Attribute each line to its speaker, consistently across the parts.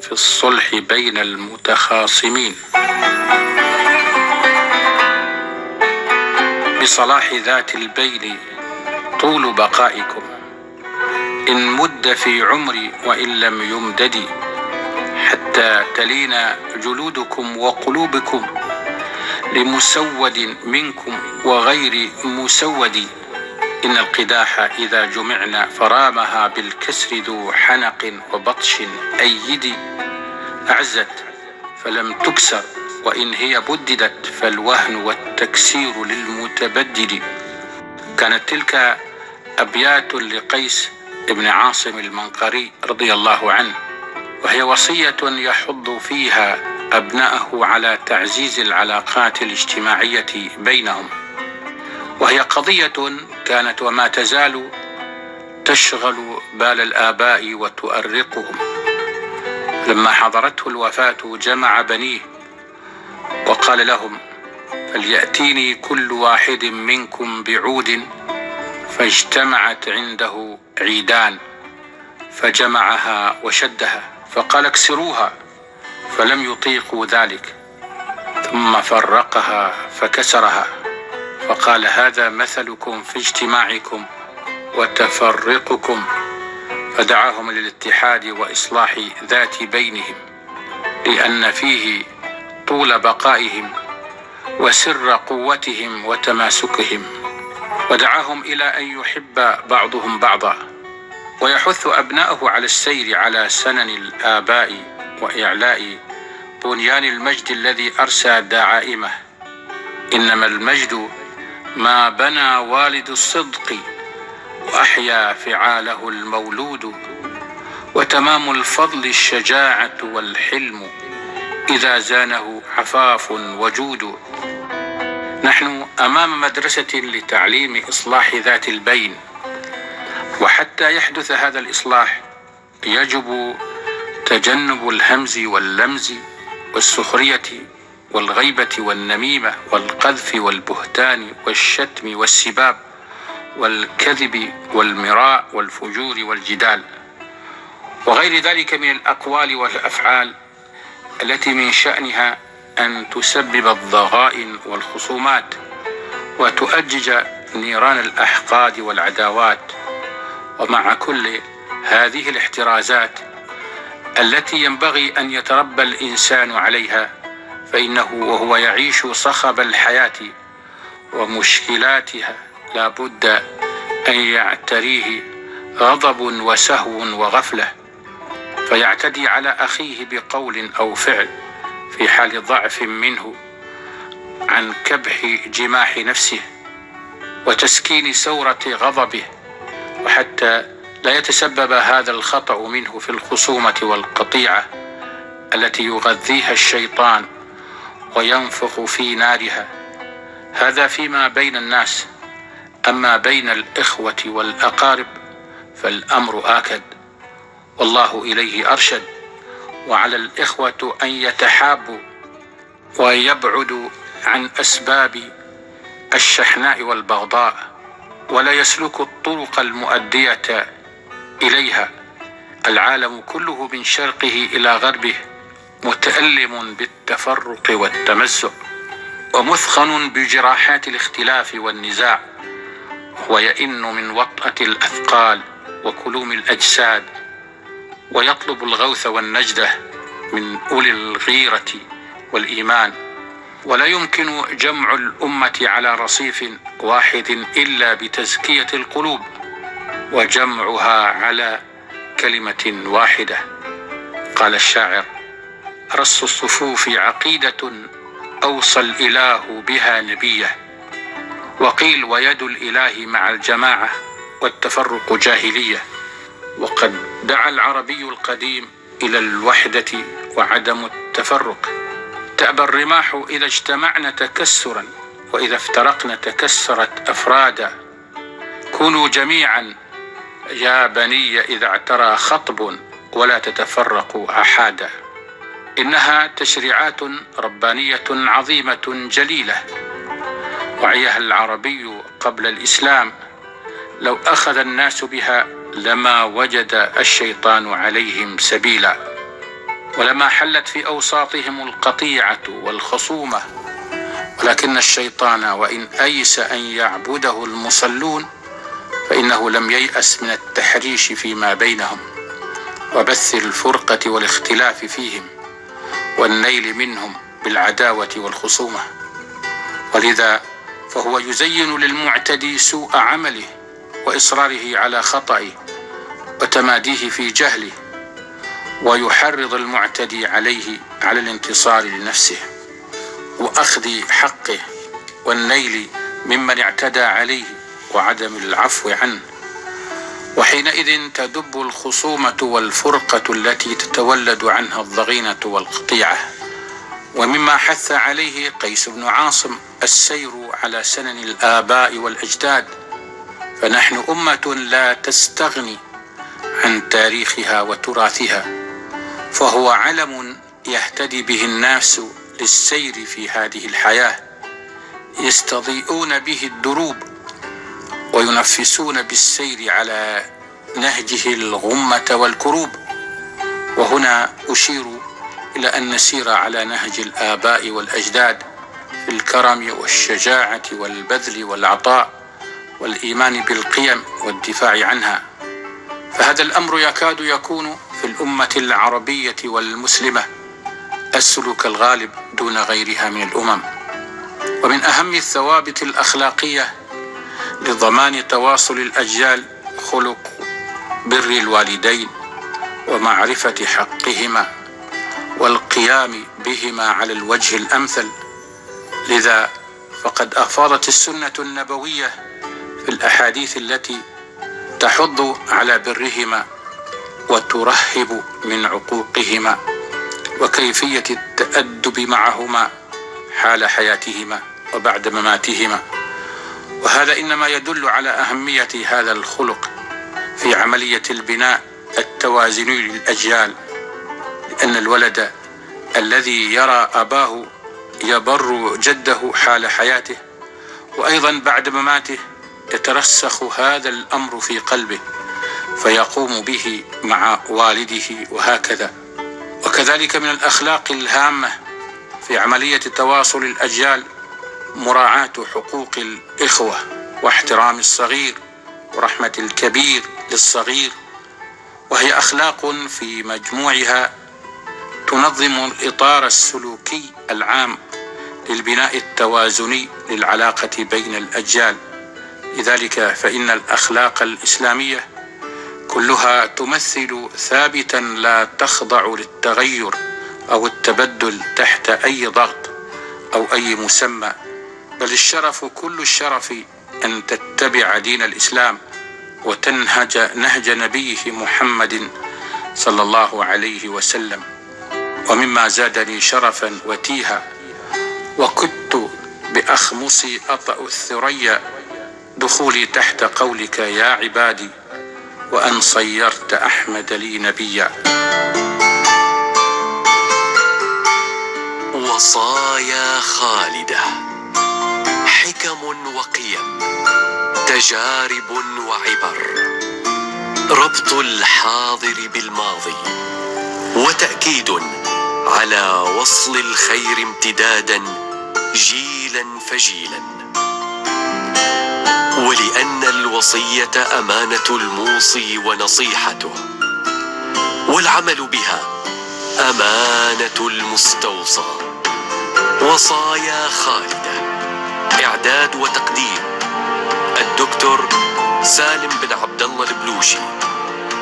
Speaker 1: في الصلح بين المتخاصمين. بصلاح ذات البين طول بقائكم. إن مد في عمري وإن لم يمدد حتى تلين جلودكم وقلوبكم لمسود منكم وغير مسود. إن القداح إذا جمعنا فرامها بالكسر ذو حنق وبطش أيد. أعزت فلم تكسر وإن هي بددت فالوهن والتكسير للمتبدد. كانت تلك أبيات لقيس بن عاصم المنقري رضي الله عنه وهي وصية يحض فيها أبناءه على تعزيز العلاقات الاجتماعية بينهم. وهي قضية كانت وما تزال تشغل بال الآباء وتؤرقهم. لما حضرته الوفاة جمع بنيه وقال لهم فليأتيني كل واحد منكم بعود فاجتمعت عنده عيدان فجمعها وشدها فقال اكسروها فلم يطيقوا ذلك ثم فرقها فكسرها. فقال هذا مثلكم في اجتماعكم وتفرقكم فدعاهم للاتحاد وإصلاح ذات بينهم لأن فيه طول بقائهم وسر قوتهم وتماسكهم. ودعاهم إلى أن يحب بعضهم بعضا ويحث ابناءه على السير على سنن الآباء وإعلاء بنيان المجد الذي أرسى دعائمه. إنما المجد ما بنى والد الصدق وأحيا فعاله المولود وتمام الفضل الشجاعة والحلم إذا زانه عفاف وجود. نحن أمام مدرسة لتعليم إصلاح ذات البين وحتى يحدث هذا الإصلاح يجب تجنب الهمز واللمز والسخرية والغيبة والنميمة والقذف والبهتان والشتم والسباب والكذب والمراء والفجور والجدال وغير ذلك من الأقوال والأفعال التي من شأنها أن تسبب الضغائن والخصومات وتؤجج نيران الأحقاد والعداوات ومع كل هذه الاحترازات التي ينبغي أن يتربى الإنسان عليها فإنه وهو يعيش صخب الحياة ومشكلاتها لا بد أن يعتريه غضب وسهو وغفلة فيعتدي على أخيه بقول أو فعل في حال ضعف منه عن كبح جماح نفسه وتسكين سورة غضبه وحتى لا يتسبب هذا الخطأ منه في الخصومة والقطيعة التي يغذيها الشيطان وينفخ في نارها. هذا فيما بين الناس. أما بين الإخوة والأقارب فالأمر آكد. والله إليه أرشد. وعلى الإخوة أن يتحابوا ويبعدوا عن أسباب الشحناء والبغضاء ولا يسلكوا الطرق المؤدية إليها. العالم كله من شرقه إلى غربه. متألم بالتفرق والتمزق ومثخن بجراحات الاختلاف والنزاع ويئن من وطأة الأثقال وكلوم الأجساد ويطلب الغوث والنجدة من أولي الغيرة والإيمان. ولا يمكن جمع الأمة على رصيف واحد إلا بتزكية القلوب وجمعها على كلمة واحدة قال الشاعر. رص الصفوف عقيدة أوصى الإله بها نبيه وقيل ويد الإله مع الجماعة والتفرق جاهلية. وقد دعا العربي القديم إلى الوحدة وعدم التفرق. تأبى الرماح إذا اجتمعن تكسرا وإذا افترقن تكسرت أفرادا. كونوا جميعا يا بني إذا اعترى خطب ولا تتفرقوا أحادا. إنها تشريعات ربانية عظيمة جليلة. وعيها العربي قبل الإسلام لو أخذ الناس بها لما وجد الشيطان عليهم سبيلا. ولما حلت في أوساطهم القطيعة والخصومة. ولكن الشيطان وإن أيس أن يعبده المصلون فإنه لم ييأس من التحريش فيما بينهم. وبث الفرقة والاختلاف فيهم. والنيل منهم بالعداوة والخصومة. ولذا فهو يزين للمعتدي سوء عمله وإصراره على خطئه وتماديه في جهله ويحرض المعتدي عليه على الانتصار لنفسه. وأخذ حقه والنيل ممن اعتدى عليه وعدم العفو عنه. وحينئذ تدب الخصومة والفرقة التي تتولد عنها الضغينة والقطيعة. ومما حث عليه قيس بن عاصم السير على سنن الآباء والأجداد فنحن أمة لا تستغني عن تاريخها وتراثها فهو علم يهتدي به الناس للسير في هذه الحياة يستضيئون به الدروب وينفسون بالسير على نهجه الغمة والكروب. وهنا أشير إلى أن نسير على نهج الآباء والأجداد في الكرم والشجاعة والبذل والعطاء والإيمان بالقيم والدفاع عنها. فهذا الأمر يكاد يكون في الأمة العربية والمسلمة. السلوك الغالب دون غيرها من الأمم. ومن أهم الثوابت الأخلاقية لضمان تواصل الأجيال خلق بر الوالدين ومعرفة حقهما والقيام بهما على الوجه الأمثل. لذا فقد أفاضت السنة النبوية في الأحاديث التي تحض على برهما وترهب من عقوقهما وكيفية التأدب معهما حال حياتهما وبعد مماتهما. وهذا إنما يدل على أهمية هذا الخلق في عملية البناء التوازني للأجيال. لأن الولد الذي يرى أباه يبر جده حال حياته وأيضا بعد مماته يترسخ هذا الأمر في قلبه فيقوم به مع والده وهكذا. وكذلك من الأخلاق الهامة في عملية تواصل الأجيال مراعاة حقوق الإخوة واحترام الصغير ورحمة الكبير للصغير وهي أخلاق في مجموعها تنظم الإطار السلوكي العام للبناء التوازني للعلاقة بين الأجيال. لذلك فإن الأخلاق الإسلامية كلها تمثل ثابتا لا تخضع للتغير أو التبدل تحت أي ضغط أو أي مسمى. بل الشرف كل الشرف أن تتبع دين الإسلام وتنهج نهج نبيه محمد صلى الله عليه وسلم. ومما زادني شرفا وتيها وكدت باخمصي أطأ الثريا دخولي تحت قولك يا عبادي وأن صيرت أحمد لي نبيا.
Speaker 2: وصايا خالدة. حكم وقيم تجارب وعبر ربط الحاضر بالماضي وتأكيد على وصل الخير امتدادا جيلا فجيلا. ولأن الوصية أمانة الموصي ونصيحته والعمل بها أمانة المستوصى. وصايا خالدة إعداد وتقديم الدكتور سالم بن عبد الله البلوشي.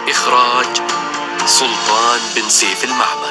Speaker 2: إخراج سلطان بن سيف المعمري